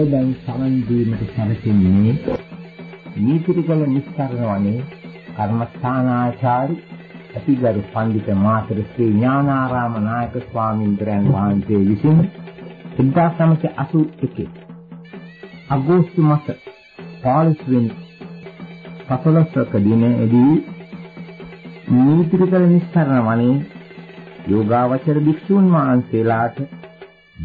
ඔබ දැන් සමන් දීමට සැලසෙන්නේ නීතිරිකල නිස්කරණ වනේ කර්මස්ථානාචාරි අතිගරු පඬිත මාතර ශ්‍රී ඥානාරාම නායක ස්වාමීන් වහන්සේ විසින් 1981 අගෝස්තු මාස 15 වෙනි පසළොස්වක දිනේදී නීතිරිකල නිස්කරණ වනේ යෝගාවචර භික්ෂූන් වහන්සේලාට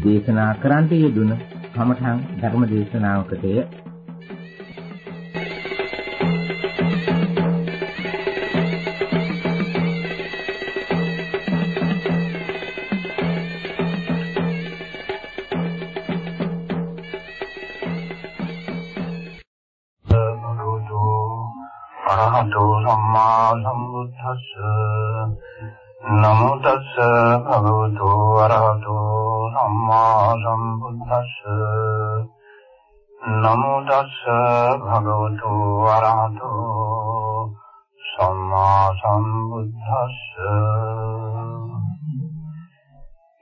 දේශනා කරන්නට යෙදුන කමඨං ධර්ම දේශනාවකටය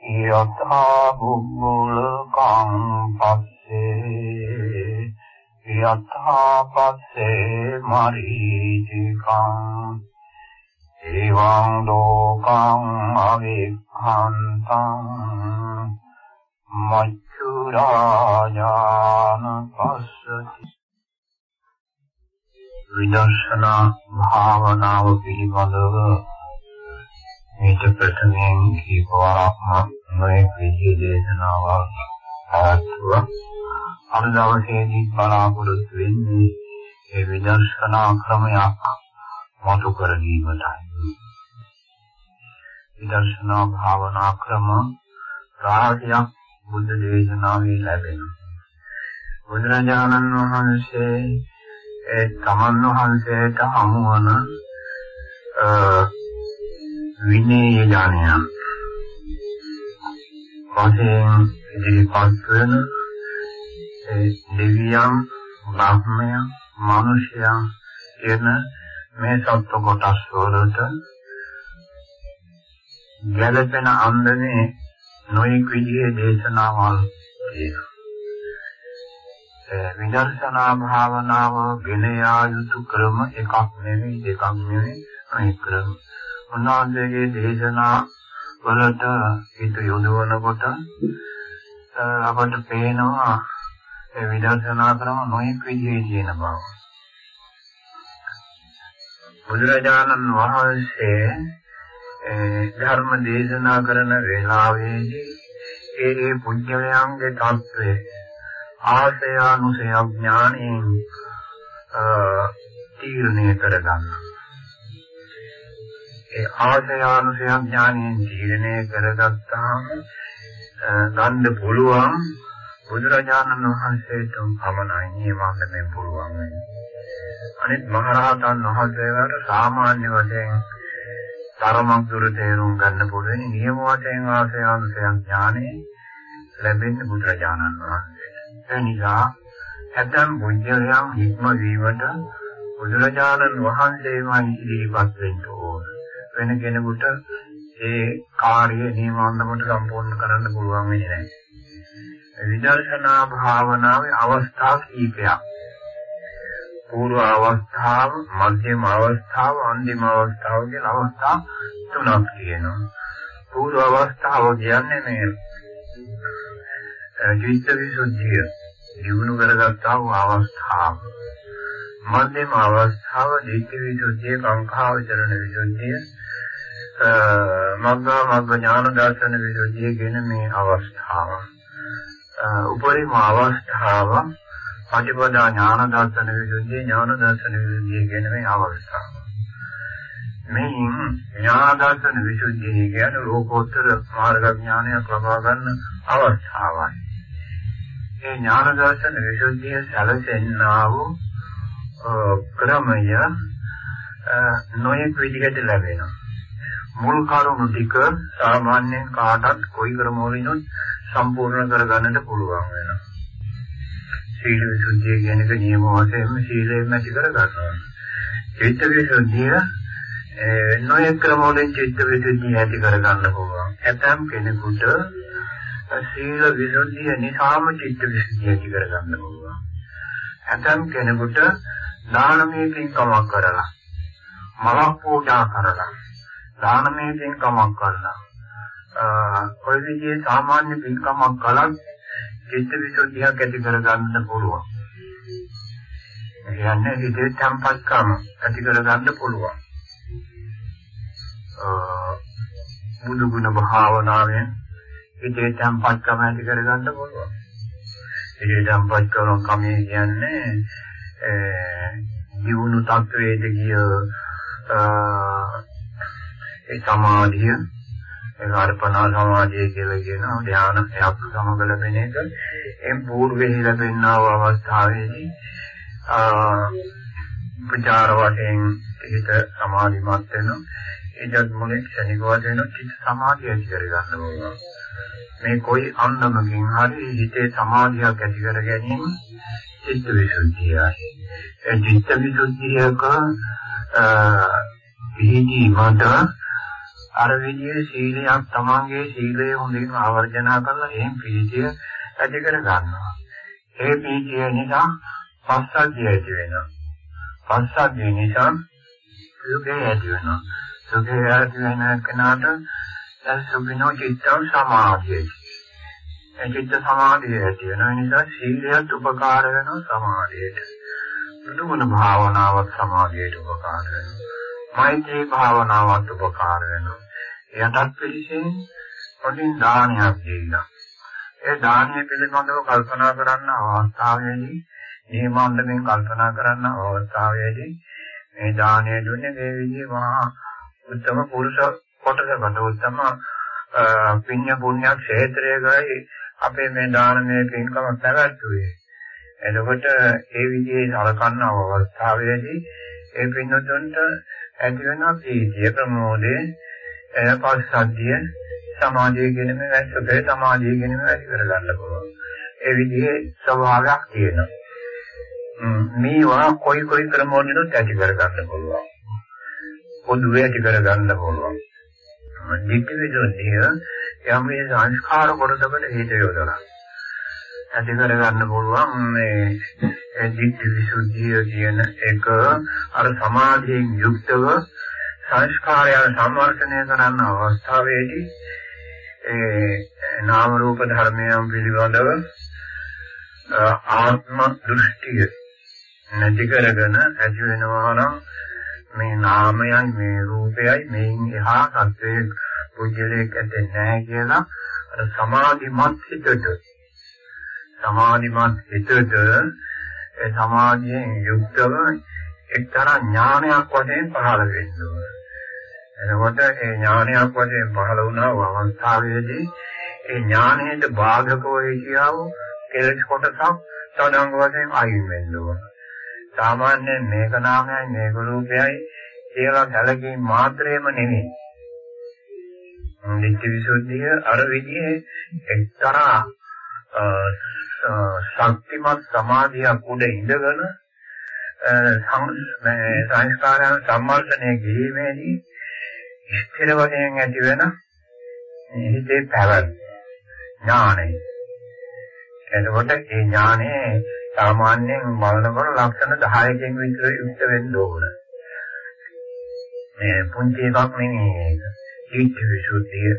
යථා බුබ්බුලකං පස්සේ යථා පස්සේ මරීචිකං එවං ලෝකං අවික්ඛන්තං මච්චුරාජාන පස්සති විදර්ශනා භාවනාව පිළිබඳව මේක ප්‍රථමයෙන් කීපවරක්ම මේ විදිහේ දේශනාවක් ආත්වා අද දවසේදී බලාපොරොත්තු වෙන්නේ ඒ විදර්ශනා ක්‍රමයක් මතු කර ගැනීමටයි විදර්ශනා භාවනා ක්‍රම රාජ්‍යයක් බුද්ධ දේශනාවේ ලැබෙනවා. බුදුරජාණන් වහන්සේ ඒ තමන් වහන්සේට හමුවන විනය ඥානය වශයෙන් ඉදිරිපත් වෙන ඒ දෙවියන්, බ්‍රහ්මයන්, මිනිසයන් කියන මේ සත්ව කොටස් වලට ගැළපෙන අන්දමේ නොයෙක් විදිහේ දේශනාවල් තියෙනවා. විදර්ශනා භාවනාව ගෙන යා යුතු ක්‍රම එකක් නෙවෙයි දෙකක් නෙවෙයි අනෙක් ක්‍රම. උන්වහන්සේගේ දේශනා වලට හිත යොදවනකොට අපට පේනවා ඒ විදර්ශනා ක්‍රම නොයෙක් විදිහේ තියෙන බව. බුදුරජාණන් වහන්සේ ධර්ම දේශනා කරන වේලාවේදී ඒ ඒ පුජ්‍යලයන්ගේ தත්ත්වය ආශය අනුසය ඥාණයෙන් තීරණය කරගන්න. ඒ ආශය අනුසය ඥාණයෙන් තීරණය කරගත්තාම ගන්න පුළුවන් බුදුරජාණන් වහන්සේට පමණයි මේ මාර්ගයෙන් පුළුවන් වෙන්නේ. අනිත් මහරහතන් වහන්සේලාට සාමාන්‍ය වශයෙන් තරමක් දුර තේරුම් ගන්න පුළුවන් නියම වශයෙන් ආශයානුසයන් ඥානෙ ලැබෙන්නේ බුදුරජාණන් වහන්සේට. ඒ නිසා ඇතම් බුද්ධයන් හික්ම වීමට බුදුරජාණන් වහන්සේමයි ඉදිරිපත් වෙන්න ඕන. වෙන කෙනෙකුට ඒ කාර්යය නියමවන්නමට සම්පූර්ණ කරන්න පුළුවන් වෙන්නේ නැහැ. විදර්ශනා භාවනාවේ අවස්ථා කීපයක් පූර්ව අවස්ථාව, මධ්‍යම අවස්ථාව, අන්තිම අවස්ථාව කියන අවස්ථා තුනක් තියෙනවා. පූර්ව අවස්ථාව කියන්නේ මේ චිත්ත විසුද්ධිය දිනු කරගත්තා වූ අවස්ථාව. මධ්‍යම අවස්ථාව ධිට්ඨි විසුද්ධිය, කාංකා විචරණ විසුද්ධිය, මග්ගා මග්ග ඥාන දර්ශන විසුද්ධිය කියන මේ අවස්ථාව. උපරිම අවස්ථාව පටිපදා ඥාන දර්ශන විසුද්ධිය ඥාන දර්ශන විසුද්ධිය කියන මේ අවස්ථාව. මෙයින් ඥාන දර්ශන විසුද්ධිය කියන්නේ ලෝකෝත්තර මාර්ග ඥානයක් ලබා ගන්න අවස්ථාවයි. මේ ඥාන දර්ශන විසුද්ධිය සැලසෙන්නා වූ ක්‍රමය නොයෙක් විදිහට ලැබෙනවා. මුල් කරුණු ටික සාමාන්‍යයෙන් කාටත් කොයි ක්‍රම වලිනුත් සම්පූර්ණ කරගන්නට පුළුවන් වෙනවා. සීල විසුද්ධිය කියන එක නියම වශයෙන්ම සීලයෙන් ඇති කර ගන්නවා. චිත්ත විසුද්ධිය නොයෙක් ක්‍රම වලින් චිත්ත විසුද්ධිය ඇති කර ගන්න පුළුවන්. ඇතම් කෙනෙකුට සීල විසුද්ධිය නිසාම චිත්ත විසුද්ධිය ඇති කරගන්න පුළුවන්. ඇතම් කෙනෙකුට දානමය පින්කමක් කරලා මලක් පූජා කරලා දානමය පින්කමක් කරලා ඔය විදිහේ සාමාන්‍ය පින්කමක් කළත් චිත්ත විසුද්ධියක් ඇති කරගන්න පුළුවන්. ඒ කියන්නේ හිතේ tempatකම ඇති කරගන්න පුළුවන්. බුදු ගුණ භාවනාවෙන් හිතේ tempatකම ඇති කරගන්න පුළුවන්. හිතේ tempat කරන කමේ කියන්නේ ජීවුණු තත්වයේද ගිය ඒ සමාධිය ඒ අර්පණා සමාධිය කියලා කියන ධානය එයත් සමග ලැබෙන එක. ඒ పూర్වෙහි ලැබෙනා වූ අවස්ථාවේදී ආ විචාර වශයෙන් හිත සමාධිමත් වෙනවා. එදත් මොලේ ක්ෂණික වශයෙන් චිත්ත සමාධිය ඇති කර ගන්න ඕන. මේ કોઈ අන්නමකින් හරි හිතේ සමාධියක් ඇති කර ගැනීම චිත්ත විසුද්ධියයි. ඒ චිත්ත විසුද්ධියක ආ විහිදී මත අර විදිහේ සීලයක් තමන්ගේ සීලය හොඳින් ආවර්ජනා කරලා එහෙන් පිළිතිය ඇති කර ගන්නවා. ඒ පිළිතිය නිසා පස්සද්ධිය ඇති වෙනවා. පස්සද්ධිය නිසා සුඛය ඇති වෙනවා. සුඛය ඇති වෙන කෙනාට සුඛිනෝ චිත්තං සමාධියයි. ඒ චිත්ත සමාධිය ඇති වෙන නිසා සීලයට උපකාර වෙනවා සමාධියට. බුදුගුණ භාවනාවක් සමාධියට උපකාර වෙනවා. මෛත්‍රී භාවනාවත් උපකාර වෙනවා. එයටත් පිළිසෙන් පොඩි දානයක් දීලා. ඒ දානය පිළිබඳව කල්පනා කරන්න අවස්ථාවේදී මේ මණ්ඩලෙන් කල්පනා කරන්න අවස්ථාවේදී මේ දානය දුන්නේ මේ විදිහේ මහා උත්තම පුරුෂ කොටසකට උත්තම පිඤ්ඤ පුණ්‍ය ක්ෂේත්‍රයකයි අපේ මේ දානමය පින්කම පැවැත්වුවේ. එතකොට ඒ විදිහේ සලකන අවස්ථාවේදී ඒ පින්නතුන්ට ඇති වෙන ප්‍රීතිය ප්‍රමෝදය පස්සද්ධිය සමාධිය කියන මේ වැස්සතේ සමාධිය කියන මේ වැඩි කරගන්න පුළුවන්. ඒ විදිහේ ස්වභාවයක් තියෙනවා. මේවා කොයි කොයි ක්‍රමවලිනුත් ඇති කරගන්න පුළුවන්. පොදුවේ ඇති කරගන්න පුළුවන්. ධිට්ඨි විදෝධිය යම් මේ සංස්කාර කොටසකට හේතු යොදලා ඇති කරගන්න පුළුවන් මේ ධිට්ඨි විසුද්ධිය කියන එක අර සමාධියෙන් යුක්තව සංස්කාරයන් සම්වර්ධනය කරන අවස්ථාවේදී ඒ නාම රූප ධර්මයන් පිළිබඳව ආත්ම දෘෂ්ටිය නැති කරගෙන ඇති වෙනවා නම් මේ නාමයයි මේ රූපයයි මේන් එහා සත්‍යයේ පුජ්‍යලයක් ඇත්තේ නැහැ කියලා අර සමාධිමත් හිතට සමාධිමත් හිතට ඒ සමාධියෙන් යුක්තව එක්තරා ඥානයක් වශයෙන් පහළ වෙන්න ඕන. එතකොට ඒ ඥානයක් වශයෙන් පහළ වුණා වූ අවස්ථාවේදී ඒ ඥානයට බාධකව හිතියව කෙලෙස් කොටසක් සදාංග වශයෙන් අයින් වෙන්න ඕන. සාමාන්‍යයෙන් මේක නාමයයි මේක රූපයයි කියලා සැලකීම් මාත්‍රේම නෙමෙයි. නිත්‍ය විසුද්ධිය අර විදිහේ එක්තරා ශක්තිමත් සමාධියක් උඩ ඉඳගෙන සංස්කාරයන් සම්මර්ෂණය කිරීමේදී ස්ථිර වශයෙන් ඇති වෙන හිතේ පැවැත් ඥානය. එතකොට ඒ ඥානය සාමාන්‍යයෙන් බලනකොට ලක්ෂණ 10කින් විතර යුක්ත වෙන්න ඕන. මේ පුංචි එකක් නෙමෙයි ඒක. ධිට්ඨි විසුද්ධිය.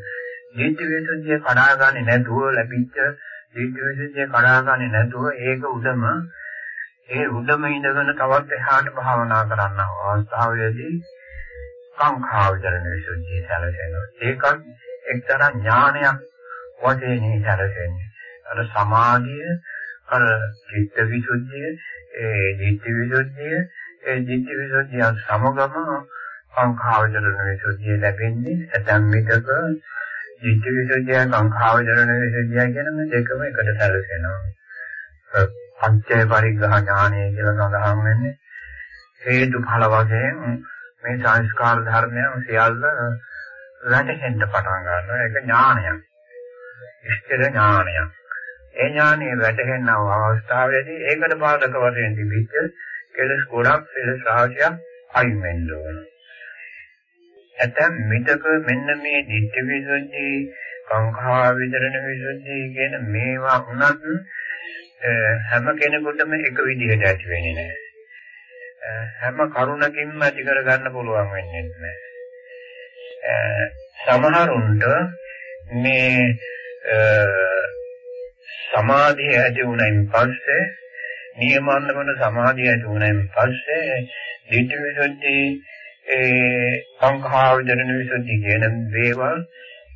ධිට්ඨි විසුද්ධිය කඩාගන්නේ නැතුව ලැබිච්ච ධිට්ඨි විසුද්ධිය කඩාගන්නේ නැතුව ඒක උදම ඒ උදම ඉඳගෙන තවත් එහාට භාවනා කරන්න අවස්ථාවේදී සංඛා විචරණ විසුද්ධිය සැලසෙනවා. ඒකත් එක්තරා ඥානයක් වශයෙන් සැලසෙන්නේ. අර සමාධිය, අර චිත්ත විසුද්ධිය, ඒ ධිට්ඨි විසුද්ධිය, ඒ ධිට්ඨි විසුද්ධිය සමගම සංඛා විචරණ විසුද්ධිය ලැබෙන්නේ ඇතැම් විටක ධිට්ඨි විසුද්ධිය සංඛා විචරණ විසුද්ධිය කියන මේ දෙකම එකට සැලසෙනවා. පංචේ පරිග්‍රහ ඥානය කියලා සඳහන් වෙන්නේ හේතුඵල වශයෙන් මේ සංස්කාර ධර්මයන් සියල්ල වැටහෙන්න පටන් ගන්නවා. ඒක ඥානයක්. ඉෂ්ඨ ඥානයක්. ඒ ඥානෙ වැටහෙන අවස්ථාවේදී ඒකට බාධක වශයෙන් තිබිච්ච කෙලස් ගොඩක් කෙලස් රාශියක් අයින් වෙන්න ඕන. ඇතැම් මිතක මෙන්න මේ ditthi visuddhi සංඛා විතරණ විසුද්ධිය කියන මේවා වුණත් හැම කෙනෙකුටම එක විදිහට ඇති වෙන්නේ නැහැ. හැම කරුණකින්ම ඇති කර ගන්න පුළුවන් වෙන්නේ නැහැ. සමහරුන්ට මේ සමාධිය ඇති වුණයින් පස්සේ නියමන්නවන සමාධිය ඇති වුණයින් පස්සේ ධිට්ඨි විසුද්ධි ඒ සංඛා විතරණ විසුද්ධි කියන දේවල්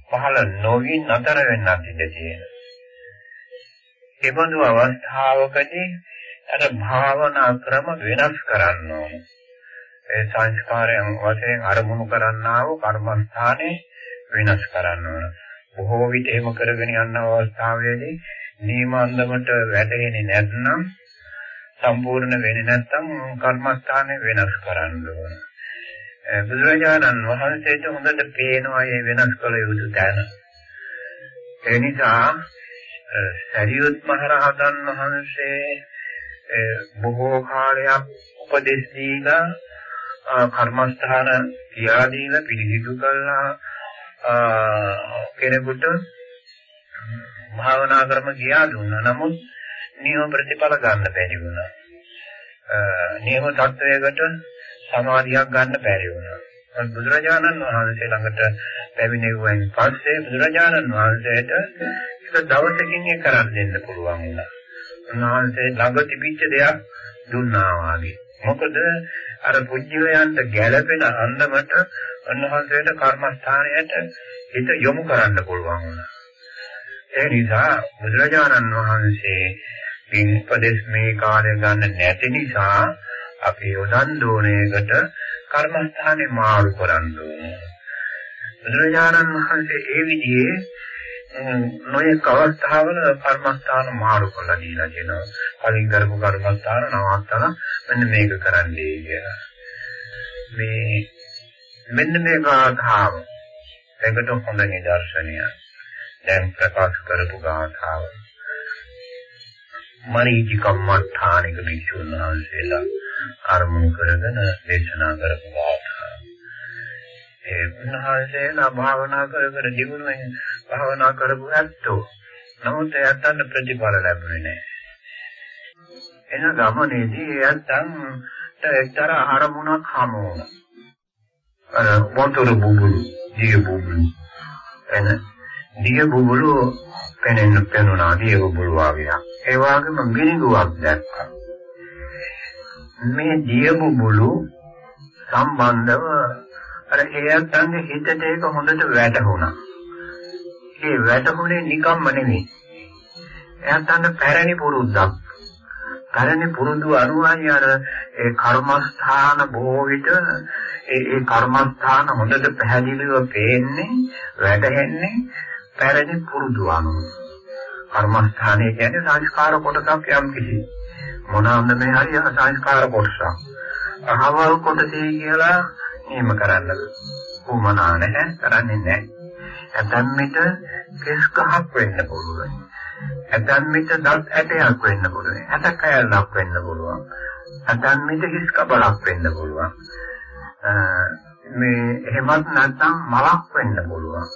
පහළ නොවි නතර වෙන්නත් ඉඩ තියෙනවා. ඒ බඳු අවස්ථාවකදී අර භාවනා ක්‍රම වෙනස් කරන්න ඕනේ. ඒ සංස්කාරයන් වශයෙන් අරමුණු කරන්නා වූ කර්මස්ථානේ වෙනස් කරන්න ඕන. බොහෝ විට එහෙම කරගෙන යන අවස්ථාවේදී නියමාන්දමට වැටෙන්නේ නැත්නම් සම්පූර්ණ වෙන්නේ නැත්නම් කර්මස්ථානේ වෙනස් කරන්න ඕන. බුදුරජාණන් වහන්සේට හොඳට පේනවා මේ වෙනස් කළ යුතු තැන. ඒ නිසා සරියුත් මහ රහතන් වහන්සේ බොහෝ කාලයක් උපදෙස් දීලා කර්මස්ථාන කියා දීලා පිළිහිදු කළා කෙනෙකුට භාවනා ක්‍රම කියා දුන්නා. නමුත් නියම ප්‍රතිඵල ගන්න බැරි වුණා. නියම தත්වයකට සමාධියක් ගන්න බැරි වුණා. බුදුරජාණන් වහන්සේ ළඟට පැමිණෙව්වන් පස්සේ බුදුරජාණන් වහන්සේට එක දවසකින් ඒ කරන් දෙන්න පුළුවන් වුණා. උන්වහන්සේ ළඟ තිබිච්ච දෙයක් දුන්නා වාගේ. මොකද අර පුජ්‍යයන්ට ගැළපෙන අන්දමට උන්වහන්සේට කර්මස්ථානයට හිත යොමු කරන්න පුළුවන් වුණා. ඒ නිසා බුදුරජාණන් වහන්සේ මේ උපදේශ මේ කාර්ය ගන්න නැති නිසා අපි යොදන් දෝණයකට කර්මස්ථානේ මාරු කරන්න ඕනේ. බුදුරජාණන් වහන්සේ ඒ විදිහේ නොයෙක් අවස්ථාවල කර්මස්ථාන මාරු කරලා දීලා කියනවා. කලින් කරපු කර්මස්ථාන නවත්තන මෙන්න මේක කරන්නයි කියලා. මේ මෙන්න මේ ගාථාව ඒකට හොඳ නිදර්ශනය. දැන් ප්‍රකාශ කරපු ගාථාව. මරීචි කම්මඨානික භික්ෂුන් වහන්සේලා අරමුණු කරගෙන දේශනා කරපු ගාථාව. ඒ උන්වහන්සේලා භාවනා කර කර දිනුනෙන් භාවනා කරපු ඇත්තෝ. නමුත් එයන්ට ප්‍රතිඵල ලැබුණේ නැහැ. එන ගමනේදී එයන්ට එක්තරා අරමුණක් හමු වුණා. අර වතුර බුබුලු, දිය බුබුලු. එන දිය බුබුලු පෙනෙන්න පෙනුණා දිය බුබුලු වගේ. ඒ වගේම මිනිගුවක් දැක්කා. මේ දිය බුබුලු සම්බන්ධව අර එයන්ගේ හිතට ඒක හොඳට වැටහුණා. ඒ වැටහුනේ නිකම්ම නෙමෙයි. එයන්ට පැරණි පුරුද්දක්. පැරණි පුරුදු අනුවයි අර ඒ කර්මස්ථාන බොහෝ විට ඒ ඒ කර්මස්ථාන හොඳට පැහැදිලිව පේන්නේ වැටහෙන්නේ පැරණි පුරුදු අනුව. කර්මස්ථානය කියන්නේ සංස්කාර කොටසක් යම් කිසි මොනවාද මේ හරිය සංස්කාර කොටසක්. අහවල් කොටසේ කියලා එහෙම කරන්න උමනා නැහැ කරන්නේ නැහැ. ඇතැම් විට කෙස් ගහක් වෙන්න පුළුවන්. ඇතැම් විට දත් ඇටයක් වෙන්න පුළුවන්. ඇට කෑල්ලක් වෙන්න පුළුවන්. ඇතැම් විට හිස් කබලක් වෙන්න පුළුවන්. මේ එහෙමත් නැත්නම් මලක් වෙන්න පුළුවන්.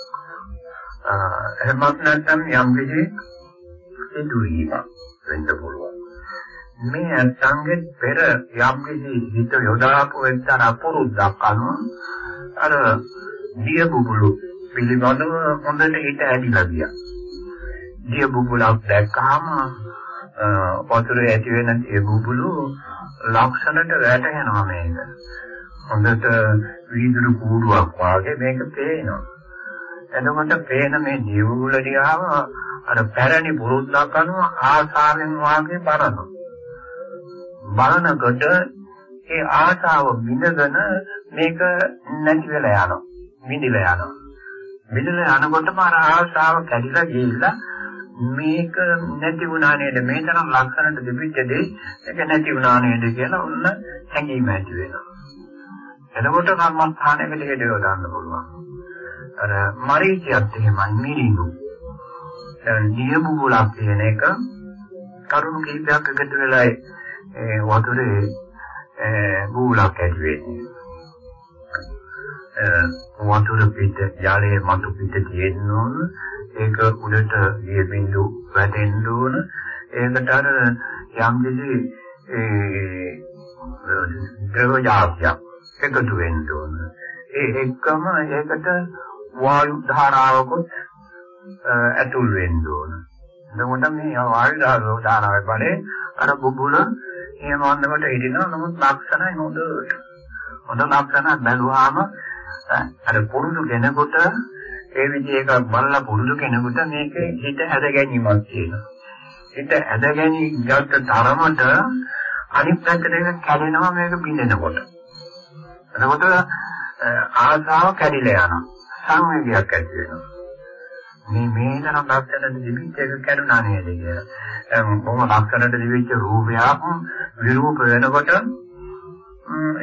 එහෙමත් නැත්නම් යම් කිසි සිදුවීමක් වෙන්න පුළුවන්. මේ අත්ංගෙ පෙර යම් කිසි හිත යොදාපු එක්තරා පුරුද්දක් අනුව අර දිය බුබුලු පිළිබඳව හොඳට හිත ඇදිලා ගියා. දිය බුබුලක් දැක්කහම වතුරේ ඇති වෙන දිය බුබුලු ලක්ෂණට වැටෙනවා මේක. හොඳට වීදුරු කූඩුවක් වගේ මේක පේනවා. එතකොට පේන මේ දිය බුබුල දිහාම අර පැරණි පුරුද්දක් අනුව ආසාවෙන් වාගේ බලනවා. බලනකොට ඒ ආශාව විඳගෙන මේක නැති වෙලා යනවා. විඳිලා යනවා. විඳිලා යනකොටම අර ආශාව කැඩිලා ගිහිල්ලා මේක නැති වුණා නේද මේ තරම් ලක්ෂණට දෙපිච්ච දෙයි ඒක නැති වුණා නේද කියලා ඔන්න හැඟීම ඇති වෙනවා. එතකොට කර්මස්ථානයකට හේතුව දාන්න පුළුවන්. අර මරීචියත් එහෙමයි මිරිඟු. දැන් නියමුලක් කියන එක කරුණු කීපයක් එකතු වෙලා ඒ වතුරේ බූලක් ඇති වෙන්නේ. වතුර පිට ජලයේ මතු පිට තියෙන ඒක උඩට ගිය බිඳු වැටෙන්න ඕන. ඒකට අර යම් කිසි ඒ ද්‍රව જાතියක් එකතු වෙන්න ඕන. ඒ එක්කම ඒකට වායු ධාරාවකුත් ඇතුල් වෙන්න ඕන. එතකොට මේ වායු ධාරාවේ බලේ අර බුබුල එහෙම වන්නකොට හිටිනවා නමුත් ලක්ෂණයි හොඳට. හොඳ ලක්ෂණ බැලුවාම අර පුරුදු කෙනෙකුට ඒ විදිහක බලලා පුරුදු කෙනෙකුට මේකේ හිත ඇද ගැනීමක් තියෙනවා. හිත ඇද ගැනීම ගත තරමට අනිත් පැත්තට ඒක කැඩෙනවා මේක බින්දෙනකොට. එතකොට ආසාව කැඩිලා යනවා. සංවේගයක් ඇති වෙනවා. මේ මේනන ලක්ෂණ දිවිච්ච එක කැඩුනා නේද කියලා. කොහොම ලක්ෂණට දිවිච්ච රූපයක් විරූප වෙනකොට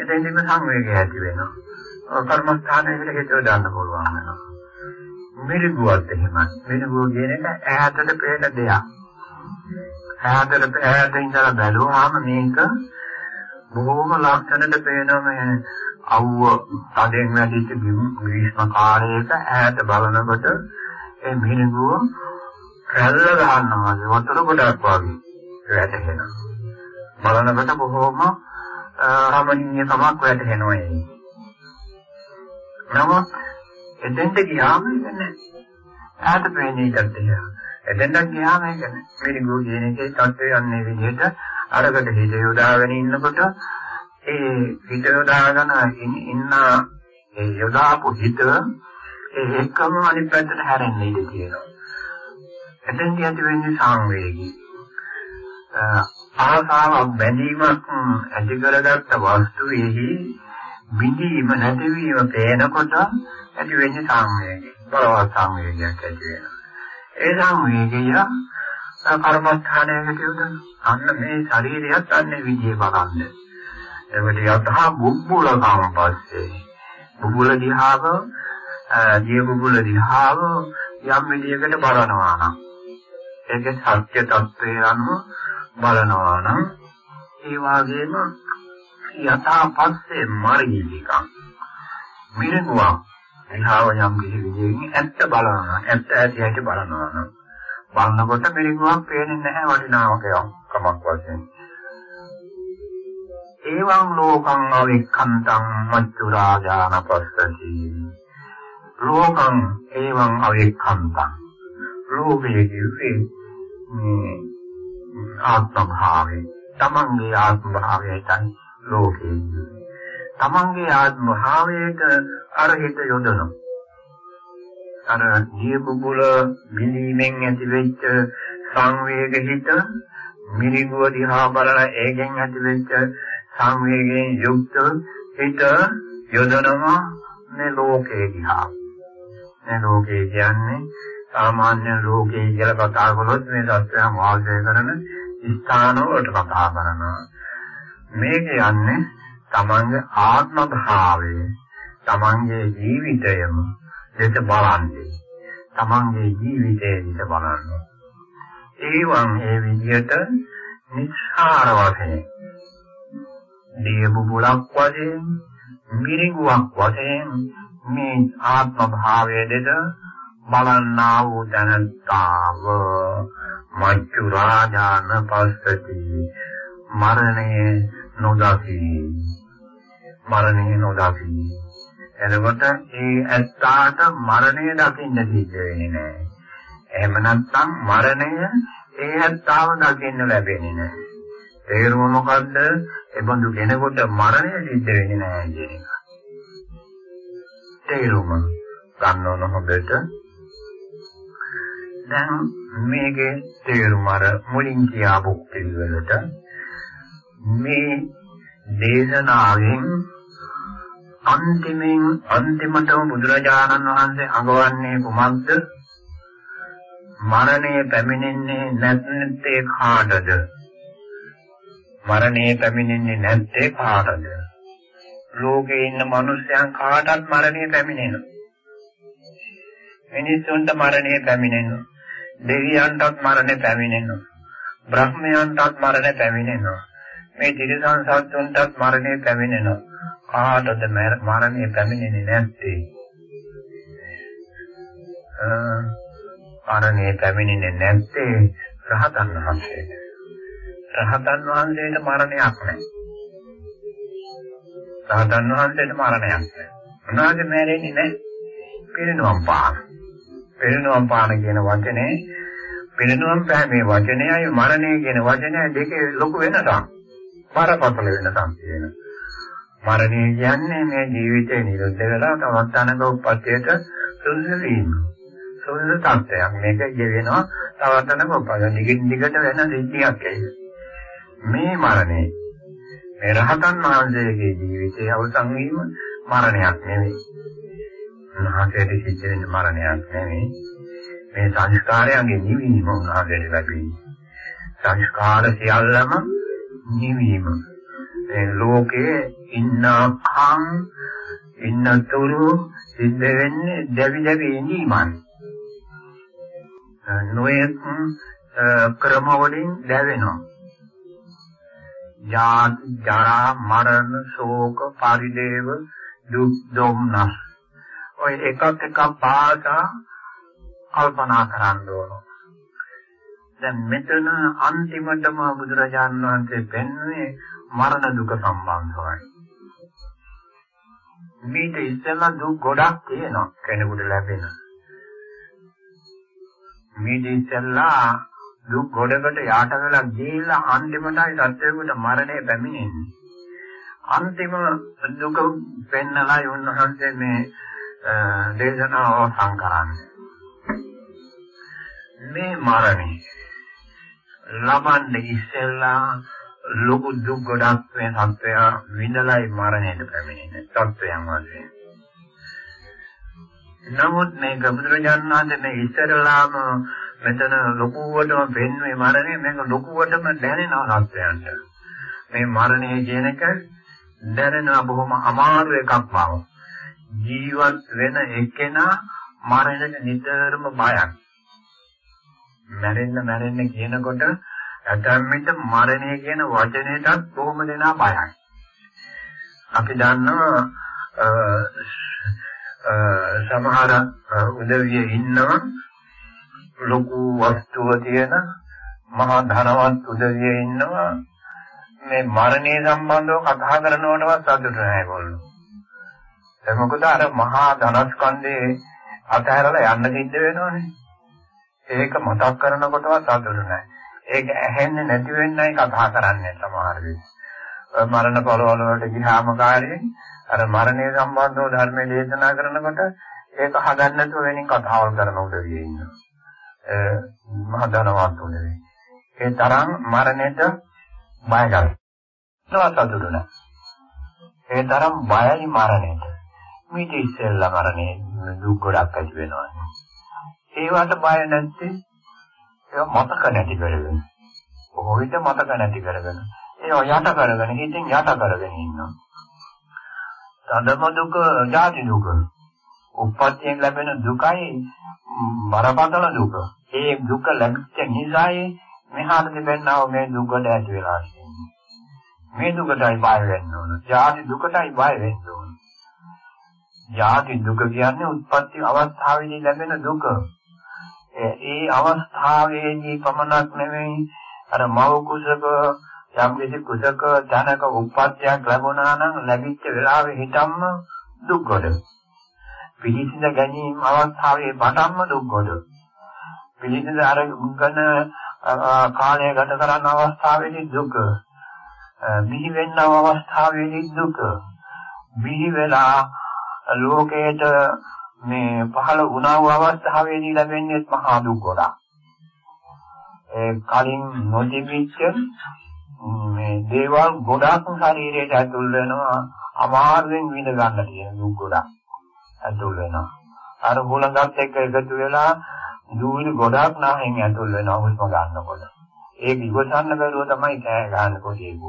එතෙන්දිම සංවේගය ඇති වෙනවා. කර්මස්ථානයකට හිතව දාන්න පුළුවන් වෙනවා. මිරිගුවත් එහෙමයි. මිරිගුව කියන එක ඈතට පේන දෙයක්. ඈතට ඈත ඉඳලා බැලුවාම මේක බොහොම ලක්ෂණට පේනවා මේ අවුව තදෙන් වැඩිච්ච ග්‍රීෂ්ම කාලයක ඈත බලනකොට ඒ මිරිගුව රැල්ල ගන්නවා වතුර ගොඩක් වගේ වැටෙනවා. බලනකොට බොහොම රමණීය කමක් වැටෙනවා ඒ. නමුත් එතෙන්ට ගියාම නෑ. ඈත පේන්නේ ඊටත් එහෙම. එතෙන්ට ගියාම ඒක නෑ. මිරිගුව කියන එකේ තත්ත්වය යන්නේ විදිහට අරකට හිත යොදාගෙන ඉන්නකොට ඒ හිත යොදාගෙන ඉන්න ඒ යොදාපු හිත ඒ එකම අනිත් පැත්තට හැරෙන්න ඉඩ තියෙනවා. එතෙන්දී ඇති වෙන්නේ සංවේගී. ආසාවක් බැඳීමක් ඇති කරගත්ත වස්තුවේහි බිඳීම නැතිවීම පේනකොට ඇති වෙන්නේ සංවේගය. බලවත් සංවේගයක් ඇති වෙනවා. ඒ සංවේගය කර්මස්ථානයකට යොදන අන්න මේ ශරීරයත් අන්නේ විදිහේ බලන්න. එවිට යතහ බුබ්බුල කම්පස්සේ. බුබුල දිහාව, දිය බුබුල දිහාව යම් විදියකට බලනවා නම් ඒකේ සත්‍ය తත්වය අනුව බලනවා නම් ඒ වගේම යථා පස්සේ මරිනිකං මිරිගුවක් එහාව යම් කිසි විදිහකින් ඇත්ත බලනවා ඇත්ත ඇති ඇති බලනවා නම්. බලනකොට මිරිගුවක් පේන්නේ නැහැ වටිනාකමක් කමක් වශයෙන්. එවං ලෝකං අවික්ඛන්තං මච්චු රාජාන පස්සති ලෝකං එවං අවික්ඛන්තං. ලෝකයේ කිව්වේ මේ ආත්ම භාවය තමන්ගේ ආත්ම භාවයයි ලෝකේ තමන්ගේ ආත්ම භාවයට අරහිත යොදනවා. අර ජීවබුල මිලීමෙන් ඇති වෙච්ච සංවේග හිත මිරිගුව දිහා බලලා ඒකෙන් ඇති වෙච්ච සංවේගයෙන් යුක්ත හිත යොදනවා මේ ලෝකේ දිහා. මේ ලෝකේ කියන්නේ සාමාන්‍ය ලෝකේ කියලා කතා කරොත් මේ සත්‍යයන් වාසය කරන ස්ථාන වලට කතා කරනවා. මේ කියන්නේ තමන්ගේ ආත්ම භාවය, තමන්ගේ ජීවිතයම දෙත බලන්නේ. තමන්ගේ ජීවිතය දිහා බලන්නේ. ඒවන් ඒ විදිහට නිස්සාර වශයෙන් දියබුබුලක් වශයෙන් මිරිඟුවක් වශයෙන් මේ ආත්ම භාවය දෙද බලන්නා වූ දැනත්තාව මච්චු රාජාන පස්සති මරණය නොදකි මරණය නොදකි එතකොට ඒ ඇත්තාට මරණය දකින්න සිද්ධ වෙන්නේ නැහැ. එහෙම නැත්නම් මරණය ඒ ඇත්තාව දකින්න ලැබෙන්නේ නැහැ. තේරුම මොකද්ද? එබඳු කෙනෙකුට මරණය සිද්ධ වෙන්නේ නැහැ කියන එක. තේරුම ගන්න ඕන හොඳට. දැන් මේකේ තේරුම අර මුලින් කියාපු පිළිවෙලට මේ දේශනාවෙන් අන්තිමෙන් අන්තිමටම බුදුරජාණන් වහන්සේ අඟවන්නේ කුමක්ද? මරණය පැමිණෙන්නේ නැත්නම් කාටද? මරණය පැමිණෙන්නේ නැත්තේ කාටද? ලෝකේ ඉන්න මිනිස්යන් කාටත් මරණය පැමිණෙනවා. මිනිස්සුන්ට මරණය පැමිණෙනවා. දෙවියන්ටත් මරණය පැමිණෙනවා. බ්‍රහ්මයන්ටත් මරණය පැමිණෙනවා. මේ තිරිසන් සත්තුන්ටත් මරණය පැමිණෙනවා. කාටද මරණය පැමිණෙන්නේ නැත්තේ? මරණය පැමිණෙන්නේ නැත්තේ රහතන් වහන්සේට. රහතන් වහන්සේට මරණයක් නැහැ. රහතන් වහන්සේට මරණයක් නැහැ. උනාගේ මැරෙන්නේ නැහැ. පිරිනුවම් පාන. පිරිනුවම් පාන කියන වචනේ පිරිනුවම් පෑමේ වචනයයි මරණය කියන වචනය දෙකේ ලොකු වෙනසක්. බරපතල වෙනසක් තියෙනවා. මරණය කියන්නේ මේ ජීවිතේ නිරුද්ධ වෙලා තවත් අනක උපත්යට සුදුසු වීම. සුදුසු තත්ත්වයක්. මේක ගෙවෙනවා තවත් අනක උපත. දිගින් දිගට වෙන සිද්ධියක් ඒක. මේ මරණය මේ රහතන් වහන්සේගේ ජීවිතයේ අවසන් වීම මරණයක් නෙවෙයි. උන්වහන්සේට සිද්ධ වෙන මරණයක් නෙවෙයි. මේ සංස්කාරයන්ගේ නිවීම උන්වහන්සේට ලැබෙන්නේ. සංස්කාර සියල්ලම නිවීම. මේ ලෝකයේ ඉන්නකම් ඉන්නතුරු සිද්ධ වෙන්නේ දෙවි දෙවි ඉඳීමයි. නොයෙක් ක්‍රම වලින් දැවෙනවා. ජාති ජරා මරණ ශෝක පරිදේව දුක් දුම්නස් ඔය එකක් එකක් පාසා කල්පනා කරන්න ඕන. දැන් මෙතන අන්තිමටම බුදුරජාණන් වහන්සේ පෙන්වන්නේ මරණ දුක සම්බන්ධවයි. මේක ඉස්සෙල්ලා දුක් ගොඩක් තියෙනවා කෙනෙකුට ලැබෙන. මේක ඉස්සෙල්ලා දුක් ගොඩකට යට වෙලා ගිහිල්ලා අන්තිමටයි සත්‍යයට මරණය පැමිණෙන්නේ. අන්තිම දුක පෙන්නලා උන්වහන්සේ මේ දේශනාව අවසන් කරන්නේ. මේ මරණය ලබන්නේ ඉස්සෙල්ලා ලොකු දුක් ගොඩක් මේ සත්වයා විඳලයි මරණයට පැමිණෙන සත්වයන් වශයෙන්. නමුත් මේ බුදුරජාණන් වහන්සේ මේ ඉස්සරලාම මෙතන ලොකුවටම පෙන්වේ මරණය මේක ලොකුවටම දැනෙනවා සත්වයන්ට. මේ මරණය කියන එක දැනෙනවා බොහොම අමාරු එකක් බව. ජීවත් වෙන එක්කෙනා මරණයට නිතරම බයයි. මැරෙන්න මැරෙන්න කියනකොට ඇතැම් විට මරණය කියන වචනයටත් බොහොම දෙනා බයයි. අපි දන්නවා සමහර උදවිය ඉන්නවා ලොකු වස්තුව තියෙන මහා ධනවත් උදවිය ඉන්නවා මේ මරණය සම්බන්ධව කතා කරනවටවත් සතුට නැහැ ඒගොල්ලෝ. ඒ මොකද අර මහා ධනස්කන්ධේ අතහැරලා යන්න සිද්ධ වෙනවනේ. ඒක මතක් කරනකොටවත් සතුට නැහැ. ඒක ඇහෙන්නේ නැති වෙන්නයි කතා කරන්නේ සමහර විට. මරණ පළවල වලට ගියාම කාර්යයෙන් අර මරණය සම්බන්ධව ධර්මයේ දේශනා කරනකොට ඒක හදන්න නැතුව වෙනින් කතාවල් කරන උදවිය ඉන්නවා. ඒ මහා ධනවත් උදවිය. ඒ තරම් මරණයට බය ගන්න. සතුටු නැහැ. ඒ තරම් බයයි මරණයට. මේක ඉස්සෙල්ලා මරණය දුක් ගොඩක් ඇති වෙනවා. ඒවට බය නැත්තේ ඒක මතක නැති කරගෙන. බොහෝ විට මතක නැති කරගෙන. ඒක යට කරගෙන හිතින් යට කරගෙන ඉන්නවා. සදම දුක, ජාති දුක. උප්පත්තියෙන් ලැබෙන දුකයි බරපතල දුක. ඒ දුක ලැබිච්ච නිසායි මෙහාට දෙපෙන්නව මේ දුකට ඇති වෙලා තියෙන්නේ. මේ දුකටයි බය වෙන්න ඕන. ජාති දුකටයි බය වෙන්න ඕන. ජාති දුක කියන්නේ උත්පත්ති අවස්ථාවේදී ලැබෙන දුක. ඒ අවස්ථාවේදී පමණක් නෙවෙයි අර මව කුසක යම් කිසි කුසක ධනක උප්පත්තියක් ලැබුණා නම් ලැබිච්ච වෙලාවේ හිතම්ම දුක් ගොඩ. පිළිසිඳ ගැනීම අවස්ථාවේ පටන්ම දුක් ගොඩ. පිළිසිඳ අරගෙන කාලය ගත කරන අවස්ථාවේදී දුක. මිහි වෙන්න අවස්ථාවේදී දුක. මිහි වෙලා ලෝකයට මේ පහළ වුණා වූ අවස්ථාවේදී ලැබෙන්නේ මහා දුක් ගොඩක්. ඒ කලින් නොතිබිච්ච මේ දේවල් ගොඩක් ශරීරයට ඇතුල් වෙනවා අමාරුවෙන් විඳ ගන්න තියෙන දුක් ගොඩක් ඇතුල් වෙනවා. අර හුලඟත් එක්ක එකතු වෙලා දූවිලි ගොඩක් නැහෙන් ඇතුල් වෙනවා හුස්ම ගන්නකොට. ඒක ඉවසන්න බැරුව තමයි කෑ ගන්නකොට ඒක.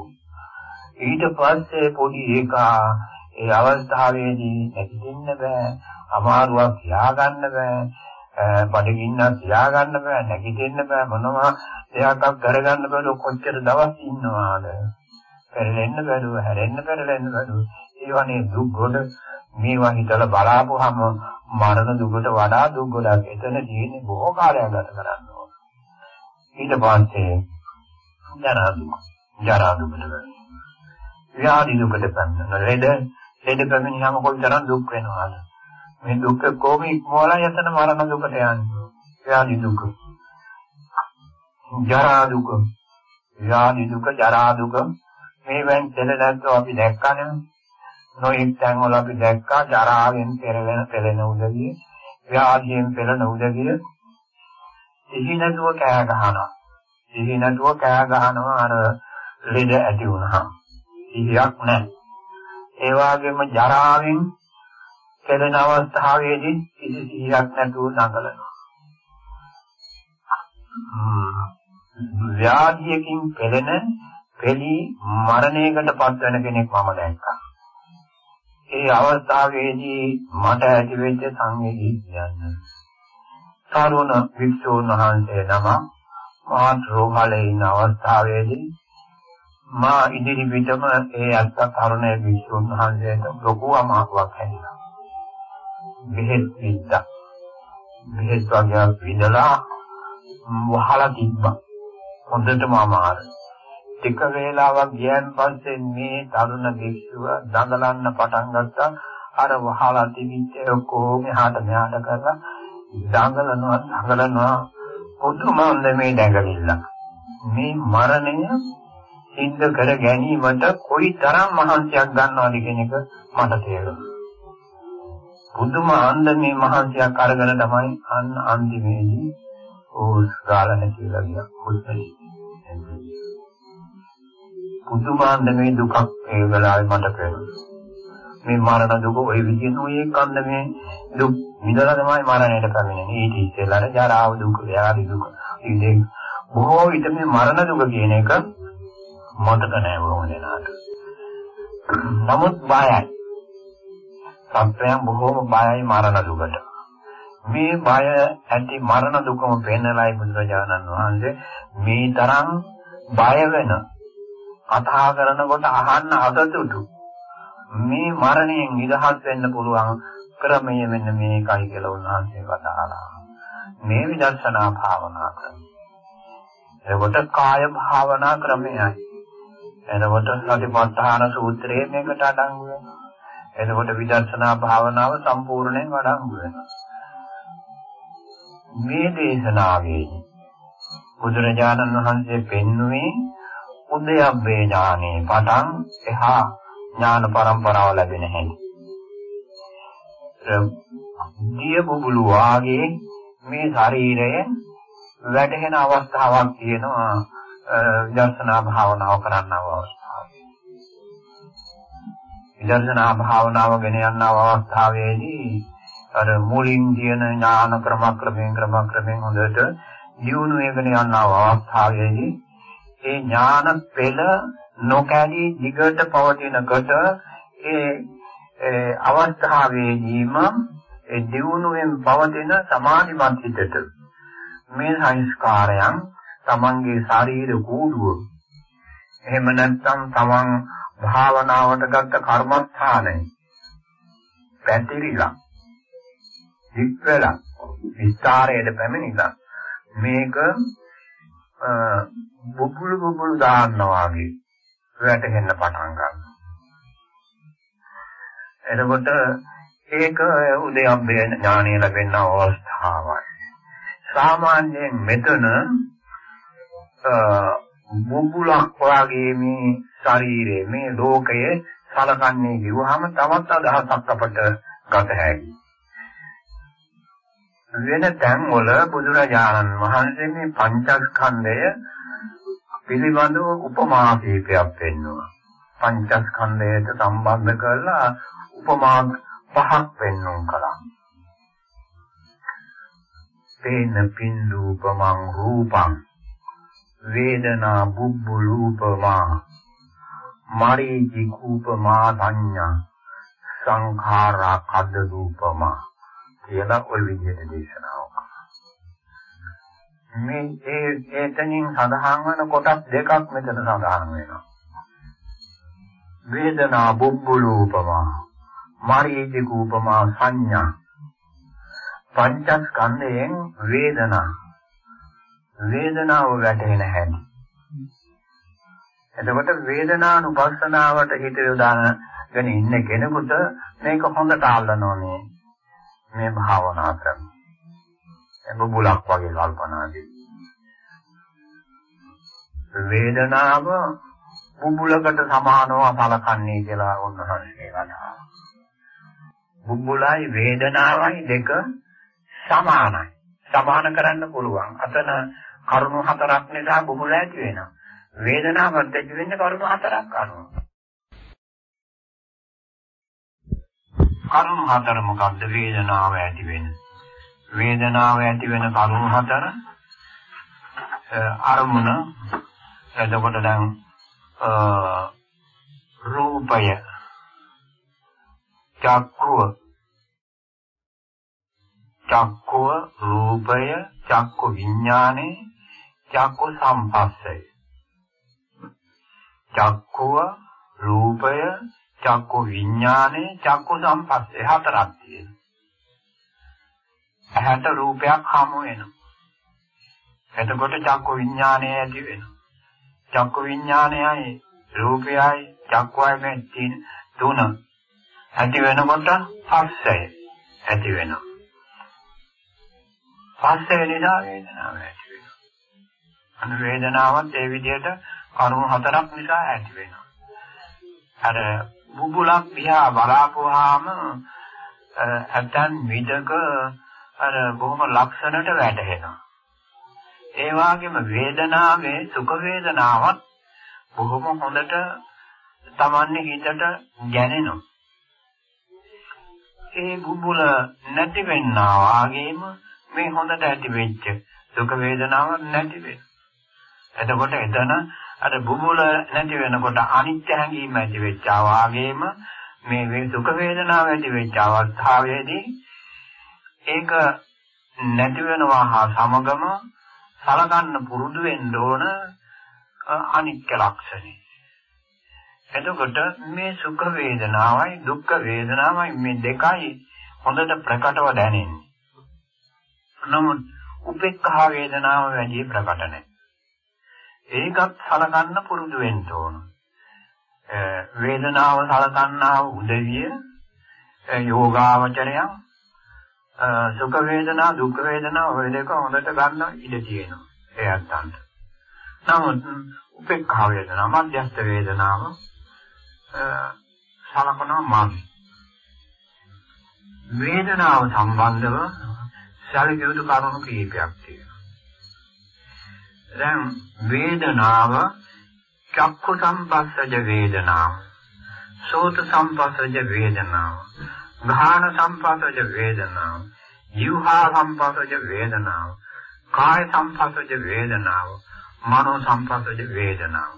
ඊට පස්සේ පොඩි ඒකා ඒ අවස්ථාවේදී නැතිවෙන්න බෑ. අමාරුවක් තියාගන්න බෑ. බඩගින්නක් තියාගන්න බෑ. නැගිටින්න බෑ. මොනවා දෙයක් කරගන්න බැලුව කොච්චර දවස් ඉන්නවාද? පෙරලෙන්න බැලුව හැරෙන්න පෙරලෙන්න බැලුව ඒවනේ දුක් ගොඩ මේවා හිතලා බලාපුවම මරණ දුකට වඩා දුක් ගොඩක් එතන තියෙන්නේ බොහෝ කාලයක් ගත කරන්න ඕන. ඊට පස්සේ ජරා දුක. ජරා දුකට ව්‍යාධි දුකට පැමිණෙන ලෙඩ ලෙඩ පැමිණියාම කොයිතරම් දුක් වෙනවද? මේ දුක කොහොම ඉක්මවලා යතන මරණ දුකට යන්නේ. ව්‍යාධි දුක. ජරා දුක. ව්‍යාධි දුක, ජරා දුක මේ වෙන් දෙලකට අපි දැක්කනේ. නොඑක් තැන් වල අපි දැක්කා ජරාවෙන් පෙරලෙන පෙළෙන උදවිය, ව්‍යාධියෙන් පෙළෙන උදවිය. ඉහි නැතුව කෑ ගහනවා. ඉහි නැතුව කෑ ගහනවා අර ලෙඩ ඇති වුණා. ඉහියක් නැහැ. ඒ වගේම ජරාවෙන් පෙළෙන අවස්ථාවේදී කිසි සිහියක් නැතුව දඟලනවා. ව්‍යාධියකින් පෙළෙන පෙළි මරණයකට පත් වෙන කෙනෙක් මම දැක්කා. ඒ අවස්ථාවේදී මට ඇති වෙච්ච සංවේදී කියන්නේ තරුණ වික්ෂුන් වහන්සේ නම මහත් රෝහලේ ඉන්න අවස්ථාවේදී මා ඉදිරි පිටම ඒ අත්ත තරුණ වික්ෂුන් වහන්සේට ලොකු අමාරුවක් හැදිලා. බෙහෙත් විද්දා. බෙහෙත් වගේ විදලා වහලා තිබ්බා. හොඳටම අමාරුයි. ටික වේලාවක් ගියන් පස්සේ මේ තරුණ භික්ෂුව දඟලන්න පටන් ගත්තා. අර වහලා තිබිච්ච ඔක්කොම එහාට මෙහාට කරලා දඟලනවා දඟලනවා පුදුමන්ද මේ දැඟලිල්ල. මේ මරණය සිද්ධ කර ගැනීමට කොයි තරම් මහන්සියක් ගන්නවද කියන එක මට තේරුණා. පුදුම අන්දමේ මහන්සියක් අරගෙන තමයි අන්න අන්තිමේදී ඕස් ගාලා නැතිලා ගියා. කොච්චරද? පුදුමාන්දමේ දුකක් ඒ වෙලාවේ මට පේනවා මේ මරණ දුක ওই විදිහට ඔය කන්දමේ දුක් විඳලා තමයි මරණයට පැමිණෙන්නේ. ඊට ඉස්සෙල්ලා ජරාව දුක ව්‍යාධි දුක. ඉතින් බොහෝ විට මේ මරණ දුක කියන එක මතක නැහැ බොහොම දෙනාට නමුත් බයයි සත්‍යයන් බොහෝම බයයි මරණ දුකට මේ බය ඇති මරණ දුකම පෙන්නලයි බුදුරජාණන් වහන්සේ මේ තරම් බය වෙන කතා කරනකොට අහන්න අසතුටු මේ මරණයෙන් නිදහස් වෙන්න පුළුවන් ක්‍රමය මෙන්න මේකයි කියලා උන්වහන්සේ වදාළා. මේ විදර්ශනා භාවනා ක්‍රමය. එතකොට කාය භාවනා ක්‍රමයයි. එතකොට සතිපට්ඨාන සූත්‍රයේ මේකට අඩංගු වෙනවා. එතකොට විදර්ශනා භාවනාව සම්පූර්ණයෙන් අඩංගු වෙනවා. මේ දේශනාවේ බුදුරජාණන් වහන්සේ පෙන්වුවේ උදයබ්බේ ඥානේ පටන් එහා ඥාන પરම්පරාව ලැබෙන හැටි. දිය බුබුලු වාගේ මේ ශරීරය වැටෙන අවස්ථාවක් තියෙනවා විදර්ශනා භාවනාව කරන්න අවස්ථාව. විදර්ශනා භාවනාව ගෙන යන අවස්ථාවේදී අර මුලින් තියෙන ඥාන ක්‍රමක්‍රමයෙන් ක්‍රමක්‍රමයෙන් හොඳට දියුණු වෙගෙන යන අවස්ථාවේදී ඒ ඥාන පෙළ නොකැලී දිගට පවතිනකොට ඒ අවස්ථාවේදීම ඒ දියුණුවෙන් පවතින සමාධිමත් හිතට මේ සංස්කාරයන් තමන්ගේ ශරීර කූඩුව. එහෙම නැත්නම් තමන් භාවනාවට ගත්ත කර්මස්ථානය. පැතිරිලා. දික් වෙලා විස්තරයට පැමිණිලා. මේක බුබුලු බුබුලු දාන්නවා වගේ වැටෙන්න පටන් ගන්නවා. එතකොට ඒක උදයම්බේ ඥානය ලැබෙන අවස්ථාවයි. සාමාන්‍යයෙන් මෙතන බුබුලක් වගේ මේ ශරීරයේ මේ ලෝකයේ සලකන්නේ කිව්වහම තවත් අදහසක් අපට ගත හැකියි. වෙන තැන්වල බුදුරජාණන් වහන්සේ මේ පංචස්කන්ධය පිළිබඳව උපමා කීපයක් පෙන්වනවා. පංචස්කන්ධයට සම්බන්ධ කරලා උපමා පහක් පෙන්වුම් කළා. තේන පින්දුපමං රූපං වේදනා බුබ්බුලූපමා මරීචි කූපමා සංඥා සංඛාරා කද්දූපමා කියලා ওই විදිහට දේශනාව කරනවා. මේ ඒ එතනින් සඳහන් වන කොටස් දෙකක් මෙතන සඳහන් වෙනවා. වේදනා බුබ්බුලූපමා මරීචි කූපමා සංඥා පංචස්කන්ධයෙන් වේදනා වේදනාව වැටෙන හැටි. එතකොට වේදනානුපස්සනාවට හිත යොදාගෙන ඉන්න කෙනෙකුට මේක හොඳට අල්ලන්න ඕනේ. මේ භාවනා ක්‍රම. එබුලක් වගේ කල්පනාදී. වේදනාව බුබුලකට සමානව සලකන්නේ කියලා උන්වහන්සේ වදාළා. බුබුලයි වේදනාවයි දෙක සමානයි. සමාන කරන්න පුළුවන්. අතන කරුණු හතරක් නිසා බුබුල ඇති වෙනවා. වේදනාවක් ඇති වෙන්නේ කරුණු හතරක් අනුව. කරුණු හතර මොකක්ද වේදනාව ඇති වෙන? වේදනාව ඇති වෙන කරුණු හතර අරමුණ එතකොට දැන් රූපය චක්කුව චක්කුව රූපය චක්කු විඥානේ චක්කු සම්පස්සය චක්කුව රූපය චක්කු විඥානේ චක්කු සම්පස්සේ හතරක් තියෙනවා. ඇහැට රූපයක් හමු වෙනවා. එතකොට චක්කු විඥානය ඇති වෙනවා. චක්කු විඥානයයි රූපයයි චක්කුවයි මේ තුන ඇති වෙනකොට පස්සය ඇති වෙනවා. පස්සය නිසා වේදනාව ඇති වෙනවා. අනු වේදනාවත් ඒ විදිහට කරුණු හතරක් නිසා ඇති වෙනවා. අර බුබුලක් දිහා බලාපුවාම ඇතන් විදක අර බොහොම ලක්ෂණට වැටහෙනවා. ඒ වගේම වේදනාවේ සුඛ වේදනාවත් බොහොම හොඳට තමන්නේ හිතට ගැනෙනවා. ඒ බුබුල නැති වෙන්නා වාගේම මේ හොඳට ඇති වෙච්ච සුඛ වේදනාවක් නැති වෙනවා. එතකොට එතන අර බුබුල නැති වෙනකොට අනිත්‍ය හැඟීම ඇති වෙච්චා වාගේම මේ සුඛ වේදනාව ඇති වෙච්ච අවස්ථාවේදී ඒක නැති වෙනවා හා සමගම සලකන්න පුරුදු වෙන්න ඕන අනිත්‍ය ලක්ෂණය. එතකොට මේ සුඛ වේදනාවයි දුක්ඛ වේදනාවයි මේ දෙකයි හොඳට ප්‍රකටව දැනෙන්නේ. නමුත් උපේක්ඛා වේදනාව වැඩි ප්‍රකට නැහැ. ඒකත් සලකන්න පුරුදු වෙන්න ඕන. වේදනාව සලකන්නා උදවිය යෝගාවචරයන් සුඛ වේදනා දුක් වේදනා ඔය දෙක හොඳට ගන්න ඉඩ තියෙනවා. එයත් අන්ත. නමුත් උපේක්ඛා වේදනා මධ්‍යස්ථ වේදනාව සලකනවා මානි. වේදනාව සම්බන්ධව සැලකිය යුතු කරුණු කීපයක් තියෙනවා. දැන් වේදනාව චක්ඛු සම්පස්සජ වේදනාව සෝත සම්පස්සජ වේදනාව ගාහන සම්පස්සජ වේදනාව જીවහා සම්පස්සජ වේදනාව කාය සම්පස්සජ වේදනාව මනෝ සම්පස්සජ වේදනාව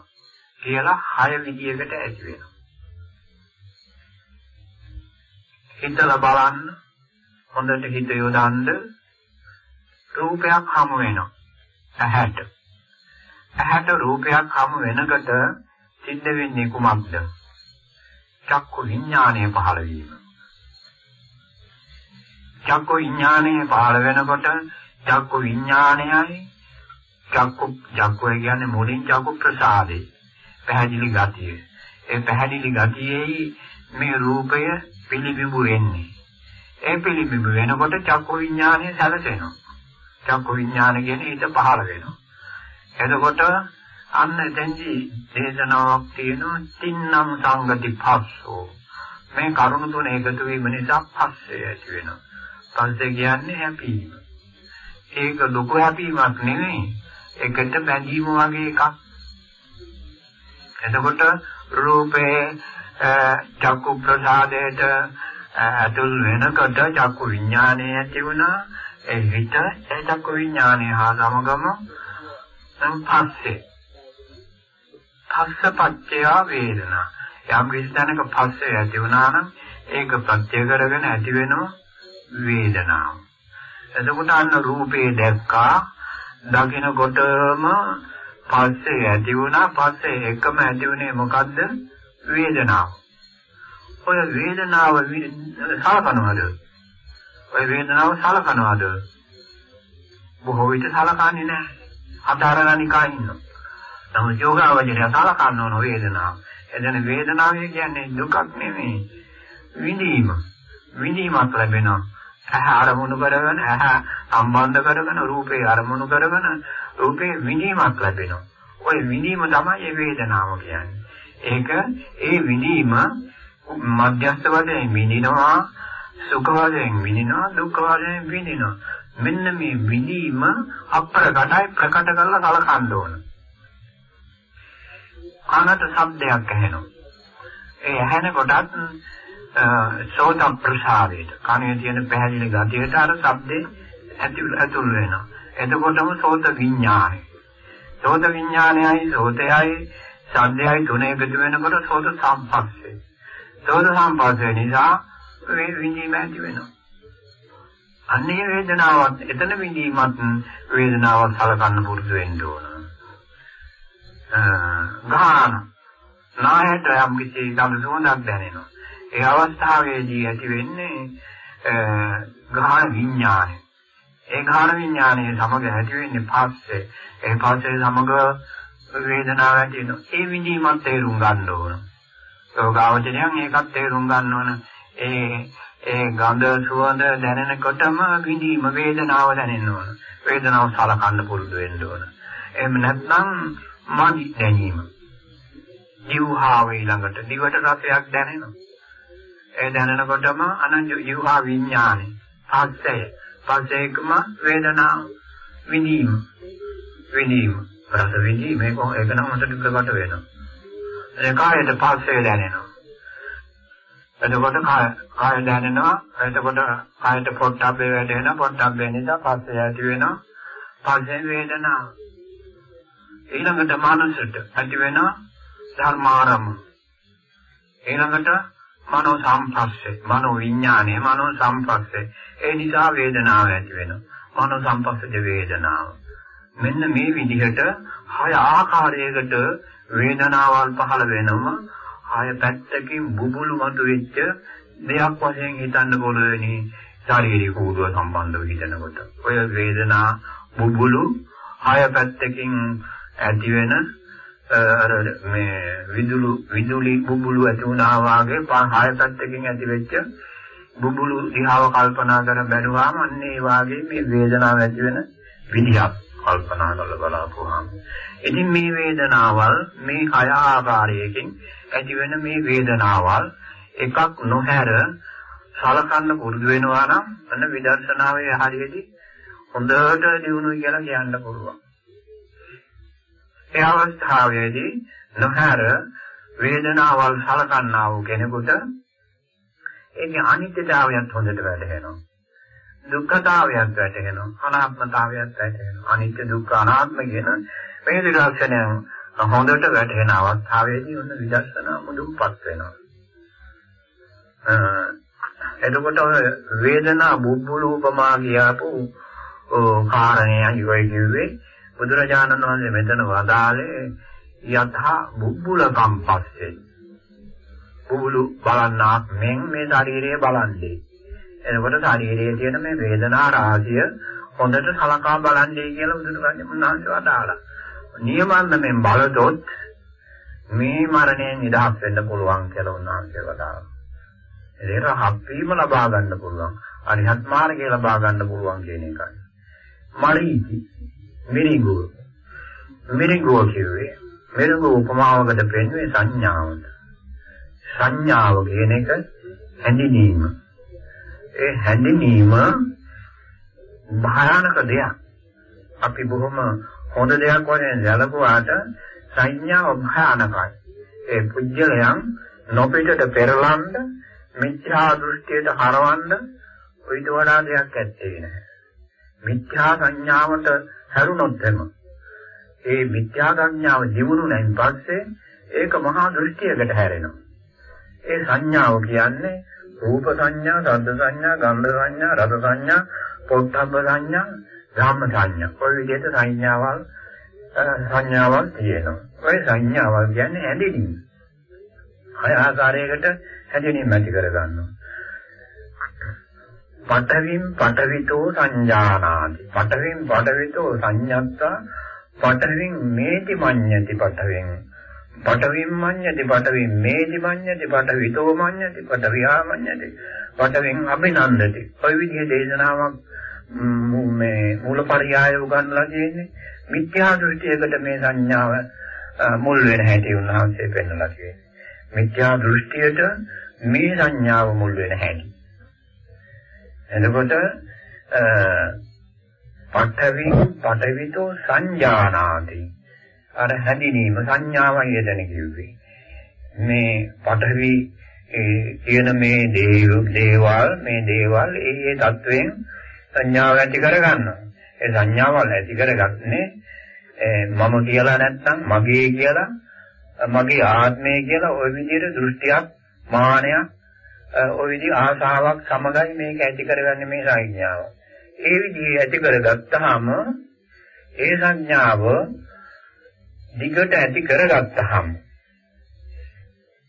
කියලා හය විදියකට ඇති වෙනවා. හිතලා බලන්න හොඳට හිත යොදන්න රූපයක් හමු වෙනවා. ඇහැට. ඇහැට රූපයක් හමු වෙනකොට සිද්ධ වෙන්නේ කුමක්ද? චක්කු විඥානය පහළ වීම. චක්කු විඥානය පහළ වෙනකොට චක්කු විඥානයයි චක්කු චක්කු කියන්නේ මුලින් චක්කු ප්‍රසාදේ පැහැදිලි ගතිය. ඒ පැහැදිලි ගතියේ මේ රූපය පිළිබිඹු වෙන්නේ. ඒ පිළිබිඹු වෙනකොට චක්කු විඥානය සැලසෙනවා. චක්කු විඥාන කියන්නේ හිත පහළ වෙනවා. එතකොට අන්න එතෙන්දී දේශනාවක් තියෙනවා තින්නම් සංගති පස්සෝ. මේ කරුණ තුන එකතු වීම නිසා පස්සේ ඇති වෙනවා. පස්සේ කියන්නේ හැපීම. ඒක ලොකු හැපීමක් නෙවෙයි. එකට බැඳීම වගේ එකක්. එතකොට රූපේ චක්කු ප්‍රසාදයට ඇතුල් වෙනකොට චක්කු විඥානය ඇති වුණා. ඒ හිත ඒ චක්කු විඥානය හා සමගම පස්සේ. පස්සපච්චය වේදනා. යම් කිසිතැනක පස්සේ ඇති වුණා නම් ඒක ප්‍රත්‍ය කරගෙන ඇති වෙනවා වේදනාව. එතකොට අන්න රූපේ දැක්කා. දකිනකොටම පස්සේ ඇති වුණා. පස්සේ එකම ඇති වුණේ මොකද්ද? වේදනාව. ඔය වේදනාව සලකනවද? ඔය වේදනාව සලකනවාද? බොහෝ විට සලකන්නේ නැහැ. අතාරණනිකා ඉන්නවා. නමුත් යෝගාවචරය සලකන්න ඕන වේදනාව. එදෙන වේදනාව කියන්නේ දුකක් නෙමෙයි. විඳීම. විඳීමක් ලැබෙනවා. ඇහැ අරමුණු කරගෙන ඇහැ සම්බන්ධ කරගෙන රූපේ අරමුණු කරගෙන රූපේ විඳීමක් ලැබෙනවා. ওই විඳීම තමයි ඒ වේදනාව කියන්නේ. ඒක ඒ විඳීම මධ්‍යස්ථ වශයෙන් විඳිනවා සුඛ වශයෙන් විඳිනවා දුක්ඛ වශයෙන් විඳිනවා. මෙන්න මේ විඳීම අප්‍රකටයි ප්‍රකට කරලා කලකන්න ඕන. කනට ශබ්දයක් ඇහෙනවා. ඒ ඇහෙන කොටත් සෝත ප්‍රසාරයට කනේ තියෙන පැහැදිලි ගතියට අර ශබ්දේ ඇතුල් ඇතුල් වෙනවා. එතකොටම සෝත විඥානය. සෝත විඥානයයි සෝතයයි ශබ්දයයි තුන එකතු වෙනකොට සෝත සම්පස්සේ. සෝත සම්පස්සේ නිසා මේ විඳීම ඇති වෙනවා. අන්නේ වේදනාවත් එතන විඳීමත් වේදනාවක් සලකන්න පුරුදු වෙන්න ඕන. ගාන නායට යම් කිසි ගඳ සුවඳක් දැනෙනවා. ඒ අවස්ථාවේදී ඇති වෙන්නේ ගාන විඥානය. ඒ ගාන විඥානයේ සමග ඇති වෙන්නේ පස්සේ. ඒ පස්සේ සමග වේදනාව ඇති වෙනවා. ඒ විඳීමත් තේරුම් ගන්න ඕන. යෝගාවචරයන් ඒකත් තේරුම් ගන්න ඕන. ඒ ඒ ගඳ සුවඳ දැනෙනකොටම විඳීම වේදනාව දැනෙන්න ඕන. වේදනාව සලකන්න පුරුදු වෙන්න ඕන. එහෙම නැත්නම් මදි දැනීම. ජීවහාව ඊළඟට දිවට රසයක් දැනෙනවා. ඒ දැනෙනකොටම අනං ජීවහා විඥානේ. පස්සය. පස්සේකම වේදනාව විඳීම. විඳීම. රස විඳීම මේක ඒක නම් හොඳට ප්‍රකට වෙනවා. ඒ කායයට පස්සේ දැනෙනවා. එතකොට කාය කාය දැනෙනවා. එතකොට කායට පොට්ටබ්බේ වැටෙනවා. පොට්ටබ්බේ නිසා පස්සේ ඇති වෙනවා. පස්සේ වේදනාව. ඊළඟට මානසයට ඇති වෙන ධර්මාරම ඊළඟට මනෝ සම්පස්සේ මනෝ විඥානය මනෝ සම්පස්සේ ඒ නිසා වේදනාව ඇති වෙනවා මනෝ සම්පස්සේ වේදනාව මෙන්න මේ විදිහට හය ආකාරයකට වේදනාවල් පහළ වෙනවා හය පැත්තකින් බුබුලු මතු වෙච්ච දෙයක් වශයෙන් හිතන්න පුළුවනි. ශාරීරික ඌඩුව සම්බන්ධව හිතනකොට. ඔය වේදනා බුබුලු හය පැත්තකින් ඇති වෙන අර මේ විදුලු විදුලි බුබුලු ඇති වුණා වාගේ පහය පැත්තකින් ඇති වෙච්ච බුබුලු දිහාව කල්පනා කර බැලුවාම අන්න ඒ වාගේ මේ වේදනාව ඇති වෙන විදිහක්. කල්පනා කරලා බලපුවාම ඉතින් මේ වේදනාවල් මේ කය ආකාරයකින් ඇති වෙන මේ වේදනාවල් එකක් නොහැර සලකන්න පුරුදු වෙනවා නම් අන්න විදර්ශනාවේ හරියදී හොඳට දිනුනොයි කියලා කියන්න පුළුවන්. ඒ අවස්ථාවේදී නොහැර වේදනාවල් සලකන්නා වූ කෙනෙකුට ඒකේ අනිත්‍යතාවයත් හොඳට වැටහෙනවා. දුක්ඛතාවයත් වැටහෙනවා. අනාත්මතාවයත් වැටහෙනවා. අනිත්‍ය දුක්ඛ අනාත්ම කියන මේ දර්ශනයන් හොඳට වැටහෙන අවස්ථාවේදී ඔන්න විදර්ශනා මුදුන්පත් වෙනවා. එතකොට වේදනා බුබ්බුල උපමා කියපු කාරණේයි ඔය කිව්වේ බුදුරජාණන් වහන්සේ මෙතන වදාළේ යථා බුබ්බුල කම්පස්සේ බුබුලු බලන්නාක් මෙන් මේ ශරීරය බලන්නේ එතකොට ශරීරයේ තියෙන මේ වේදනා රාශිය හොඳට සලකා බලන්නේ කියලා බුදුරජාණන් වහන්සේ වදාළා නියමන්නමින් බලතොත් මේ මරණයෙන් නිදහස් වෙන්න පුළුවන් කියලා උන්වහන්සේ වදාළා ඒක හප්පීම ලබා ගන්න පුළුවන් අරිහත් මාර්ගය ලබා ගන්න පුළුවන් කියන එකයි මරීචි මිරිඟුව. මිරිඟුව කිව්වේ මිරිඟුව උපමාවකට පෙන්වන්නේ සංඥාවට. සංඥාව කියන එක හැඳිනීම. ඒ හැඳිනීම භයානක දෙයක්. අපි බොහොම හොඳ දෙයක් වශයෙන් සැලකුවාට සංඥාව භයානකයි. ඒ පුජ්‍යලයන් නොපිටට පෙරලන්න මිත්‍යා දෘෂ්ටියට හරවන්න ඊට වඩා දෙයක් ඇත්තේ නැහැ. මිත්‍යා සංඥාවට හැරුණොත් එම ඒ මිත්‍යා සංඥාව දිනුනු නැන් පස්සේ ඒක මහා දෘෂ්ටියකට හැරෙනවා. ඒ සංඥාව කියන්නේ රූප සංඥා, ශබ්ද සංඥා, ගන්ධ සංඥා, රස සංඥා, පොට්ටබ්බ සංඥා, ධම්ම සංඥා. ඔය විදිහට සංඥාවල් සංඥාවල් තියෙනවා. ඔය සංඥාවල් කියන්නේ හැඳිනීම. හය ආකාරයකට හැඳිනීම ඇති කර ගන්නවා. පඨවින් පඨවිතෝ සංජානාති පඨවින් පඨවිතෝ සංඤත්තා පඨවින් මේති මඤ්ඤති පඨවින් පඨවින් මඤ්ඤති පඨවින් මේති මඤ්ඤති පඨවිතෝ මඤ්ඤති පඨවියා මඤ්ඤති පඨවින් අභිනන්දති. ඔය විදිහේ දේශනාවක් මේ මූලපරියාය උගන්වලා තියෙන්නේ. මිත්‍යා දෘෂ්ටියකට මේ සංඥාව මුල් වෙන හැටි උන්වහන්සේ පෙන්වලා තියෙන්නේ. මිත්‍යා දෘෂ්ටියට මේ සංඥාව මුල් වෙන හැටි. එතකොට පඨවි පඨවිතෝ සංජානාති. අර හැඳිනීම සංඥාවයි යදෙන කිව්වේ. මේ පඨවි කියන මේ දේවල් මේ දේවල් ඒ ඒ தත්වයෙන් සංඥාව ඇති කරගන්නවා. ඒ සංඥාවල් ඇති කරගන්නේ මම කියලා නැත්නම් මගේ කියලා මගේ ආත්මය කියලා ওই විදිහට දෘෂ්ටියක් මානයක් ওই විදිහ ආසාවක් සමගයි මේක ඇති කරගන්නේ මේ සංඥාව. ඒ විදිහ ඇති කරගත්තාම ඒ සංඥාව දිගට ඇති කරගත්තාම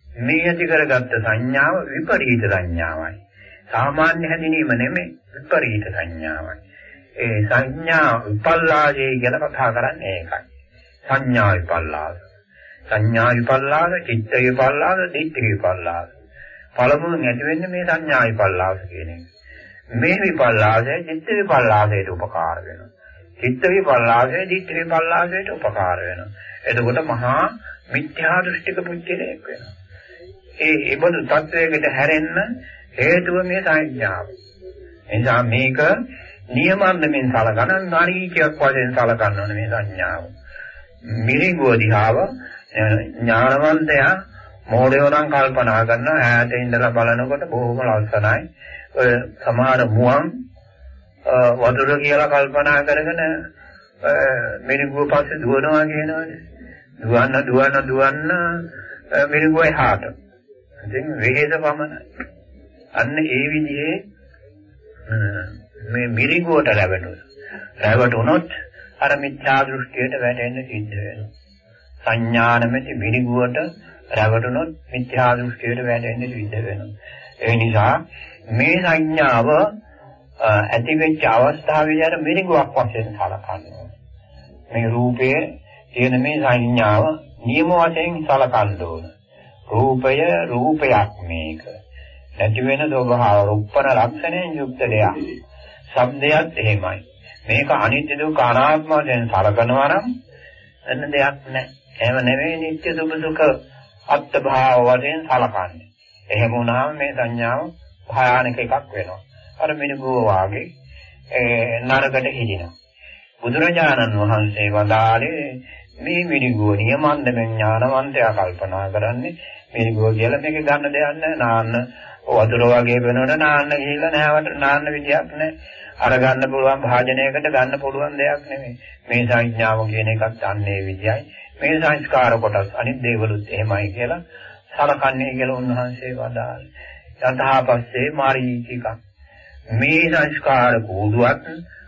මේ ඇති කරගත්ත සංඥාව විපරීත සංඥාවයි. සාමාන්‍ය හැදිනීම නෙමෙයි විපරීත සංඥාවයි. ඒ සංඥා විපල්ලාසය කියලා කතා කරන්නේ ඒකයි. සංඥා විපල්ලාස. සංඥා විපල්ලාස, චිත්ත විපල්ලාස, දිට්ඨි විපල්ලාස. පළමුවෙන් ඇති වෙන්නේ මේ සංඥා විපල්ලාස කියන එක. මේ විපල්ලාසය චිත්ත විපල්ලාසයට උපකාර වෙනවා. චිත්ත විපල්ලාසය දිට්ඨි විපල්ලාසයට උපකාර වෙනවා. එතකොට මහා මිත්‍යා දෘෂ්ටික පුච්චලයක් වෙනවා. ඒ ඒබඳු තත්වයකට හැරෙන්න හේතුව මේ සංඥාව. එනිසා මේක නියමන්දමින් සලකන නාරීකයක් වශයෙන් සලකන්න ඕනේ මේ සංඥාව. මිරිඟුව දිහාව ඥානවන්තයා මෝඩයෝ නම් කල්පනා කරනවා ඈත ඉඳලා බලනකොට බොහොම ලස්සනයි. ඔය සමහර මුවන් වතුර කියලා කල්පනා කරගෙන මිරිඟුව පස්සේ දුවනවා කියනවානේ. දුවන්න දුවන්න දුවන්න මිරිඟුව එහාට. ඉතින් වේද පමණයි. අන්න ඒ විදිහේ මේ මිරිඟුවට රැවටුණා. රැවටුණොත් අර මිත්‍යා දෘෂ්ටියට වැටෙන්න සිද්ධ වෙනවා. සංඥානමෙති මිරිඟුවට රැවටුනොත් මිත්‍යා දෘෂ්ටියට වැටෙන්න සිද්ධ වෙනවා. ඒ නිසා මේ සංඥාව ඇති වෙච්ච අවස්ථාවේ අර මිරිඟුවක් වශයෙන් සලකනවා. මේ රූපයේ තියෙන මේ සංඥාව නියම වශයෙන් සලකන්න ඕන. රූපය රූපයක් මේක. නැති වෙන ස්වභාව රූපන ලක්ෂණයෙන් යුක්ත දෙයක්. ශබ්දයක් එහෙමයි. මේක අනිත්‍ය දුක්ඛ අනාත්ම වශයෙන් සලකනවා නම් එන්න දෙයක් නැහැ. එහෙම නෙවෙයි නිත්‍ය දුක දුක අත්භාව වශයෙන් සලකන්නේ. එහෙම වුණාම මේ සංඥාව භයානක එකක් වෙනවා. අර මිනිගුව වාගේ ඒ නරකට හිදිනවා. බුදුරජාණන් වහන්සේ වදාළේ මේ මිනිගුව නියමන්දමෙන් ඥානවන්තයා කල්පනා කරන්නේ මිනිගුව කියලා මේක ගන්න දෙයක් නැහැ. නාන්න වතුර වගේ වෙනකොට නාන්න ගිහිල්ලා නැවට නාන්න විදියක් නැහැ. අර ගන්න පුළුවන් භාජනයකට ගන්න පුළුවන් දෙයක් නෙමෙයි. මේ සංඥාව කියන එකත් අන්නේ විදියයි. මේ සංස්කාර කොටස් අනිත් දේවලුත් එහෙමයි කියලා සලකන්නේ කියලා උන්වහන්සේ වදාළේ. යථාපස්සේ මාරීචික. මේ සංස්කාර කෝඩුවත්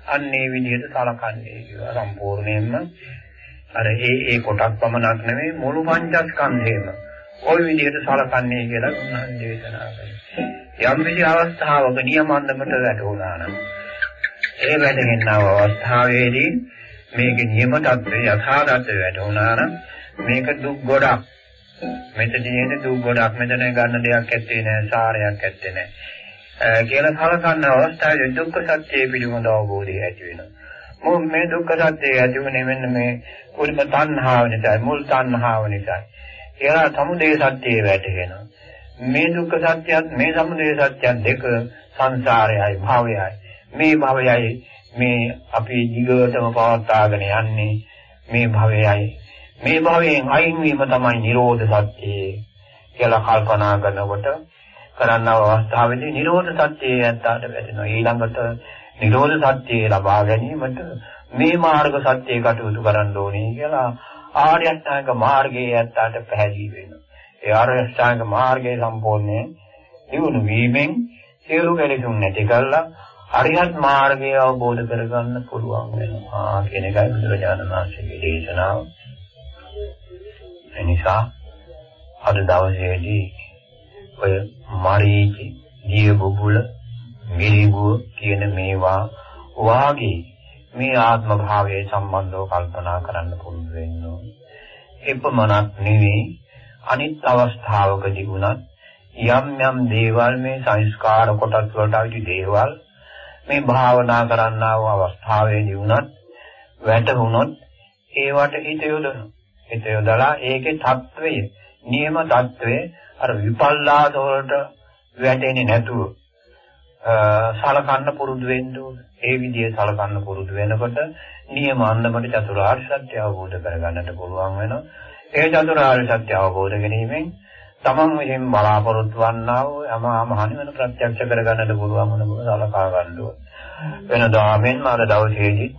අන්නේ විදිහට සලකන්නේ කියලා සම්පූර්ණයෙන්ම. අර ඒ ඒ කොටස් පමණක් නෙමෙයි මුළු පංචස්කන්ධේම ওই විදිහට සලකන්නේ කියලා උන්වහන්සේ දේශනා කළා. යම් කිසි අවස්ථාවක නියමන්නමට වැටුණා නම් ඒ වැටෙනා අවස්ථාවේදී මේකේ නියම தත්ත්වය යථා தත්ත්වය වැටුණා නම් මේක දුක් ගොඩක්. මෙතනදී දුක් ගොඩක් මෙතන ගන්න දෙයක් ඇත්තේ නැහැ සාරයක් ඇත්තේ නැහැ කියලා කලකන්න අවස්ථාවේ දුක්ඛ සත්‍යය පිළිබඳ අවබෝධය ඇති වෙනවා. මොකද මේ දුක්ඛ සත්‍යය ඇති වෙන්නේ මෙන්න මේ උරිම තණ්හාව නිසා, මුල් තණ්හාව නිසා. කියලා සමුදය සත්‍යය වැටහෙනවා. මේ දුක්ඛ සත්‍යයත් මේ සමුදය සත්‍යයත් දෙක සංසාරයයි භවයයි. මේ භවයයි මේ අපි දිගටම පවත්වාගෙන යන්නේ මේ භවයයි මේ භවයෙන් අයින් වීම තමයි නිරෝධ සත්‍යය කියලා කල්පනා කරනකොට කරන්නව අවස්ථාවේදී නිරෝධ සත්‍යය යන්තාට වැටෙනවා ඊළඟට නිරෝධ සත්‍යය ලබා ගැනීමට මේ මාර්ග සත්‍යය කටයුතු කරන්න ඕනේ කියලා ආර්ය අෂ්ටාංග මාර්ගයේ යන්තාට පැහැදිලි වෙනවා ඒ ආර්ය අෂ්ටාංග මාර්ගයේ සම්පූර්ණයෙන් දියුණු වීමෙන් සියලු කෙලෙසුන් නැති කරලා අරිහත් මාර්ගය අවබෝධ කරගන්න පුළුවන් වෙනවා කියන එකයි බුදුරජාණන් වහන්සේගේ දේශනාව. එනිසා අද දවසේදී ඔය මරීචි, දිය බුබුල, මිරිඟුව කියන මේවා වාගේ මේ ආත්ම භාවයේ සම්බන්ධව කල්පනා කරන්න පුළුවන් වෙන්න ඕනේ. එපමණක් නෙවෙයි අනිත් අවස්ථාවකදී වුණත් යම් යම් දේවල් මේ සංස්කාර කොටස් වලට අයිති දේවල් මේ භාවනා කරන්නා වූ අවස්ථාවේදී වුණත් වැටහුනොත් ඒවට හිත යොදන. හිත යොදලා ඒකේ తත්වය, නියම తත්වය අර විපල්ලාස වලට වැටෙන්නේ නැතුව සලකන්න පුරුදු වෙන්න ඕනේ. ඒ විදිහේ සලකන්න පුරුදු වෙනකොට නියම අන්දමට චතුරාර්ය සත්‍ය අවබෝධ කරගන්නට පුළුවන් වෙනවා. ඒ චතුරාර්ය සත්‍ය අවබෝධ කිරීමෙන් තමන් විසින් බලාපොරොත්තු වන්නා වූ යම මහණිවන ප්‍රත්‍යක්ෂ කරගන්නට පුළුවන් වෙන බව සලකා ගන්න ඕනේ. වෙනදා මෙන්න අර දවසේදී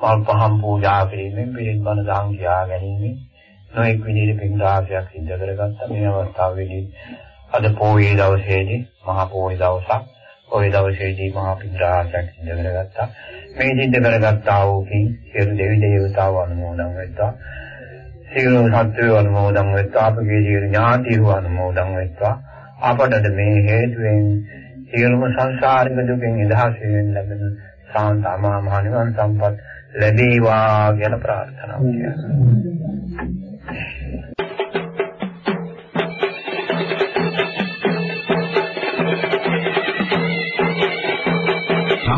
මල් පහම් පූජා කිරීමෙන් පිළිත් බණ දහම් කියා ගැනීමෙන් නොඑක් විදිහේ පින් රාශියක් සිද්ධ කරගත්තා. මේ අවස්ථාවේදී අද පොයේ දවසේදී මහා පොයේ දවසක් ওই දවසේදී මහා පින්රාසයක් සිදු කරගත්තා. මේ සිද්ධ කරගත්තා වූ පින් සියලු දෙවි දේවතාවු අනුමෝදන් වෙත්තා. සියලු සත්වයෝ අනුමෝදන් වෙත්තා. අපගේ සියලු ඥාතියෝ අනුමෝදන් වෙත්තා. අපටද මේ හේතුවෙන් සියලුම සංසාරික දුකින් නිදහස් වෙන්න ලැබෙන සාන්ත අමා මහ නිවන් සම්පත් ලැබේවා කියලා ප්‍රාර්ථනා කරනවා.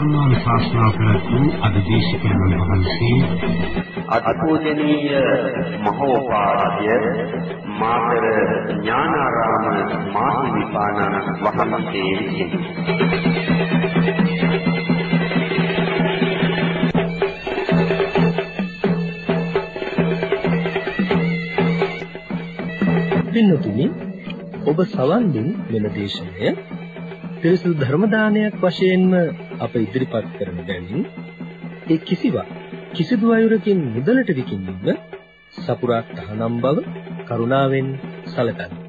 ධර්මානුශාසනා කරපු අධිදේශකයන් වහන්සේ අත්පූජනීය මහෝපාද්‍ය මාතර ඥානාරාම මාහිමිපාණන් වහන්සේ පින්නතුනි ඔබ සවන් දුන් මෙම දේශනය පිරිසුදු ධර්ම දානයක් වශයෙන්ම අප ඉදිරිපත් කරන බැවින් ඒ කිසිවක් කිසිදු අයුරකින් මුදලට විකිණීම සපුරා තහනම් බව කරුණාවෙන් සැලකන්න.